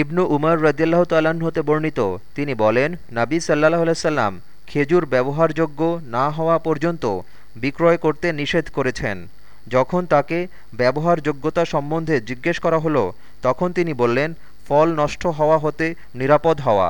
ইবনু উমর রদিয়াল্লাহ তাল্লাহ্ন হতে বর্ণিত। তিনি বলেন, নাবী সাল্লাহ সাল্লাম খেজুর ব্যবহারযোগ্য না হওয়া পর্যন্ত বিক্রয় করতে নিষেধ করেছেন। যখন তাকে ব্যবহারযোগ্যতা সম্বন্ধে জিজ্ঞেস করা হলো, তখন তিনি বললেন, ফল নষ্ট হওয়া হতে নিরাপদ হওয়া।